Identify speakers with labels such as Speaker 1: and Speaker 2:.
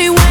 Speaker 1: me when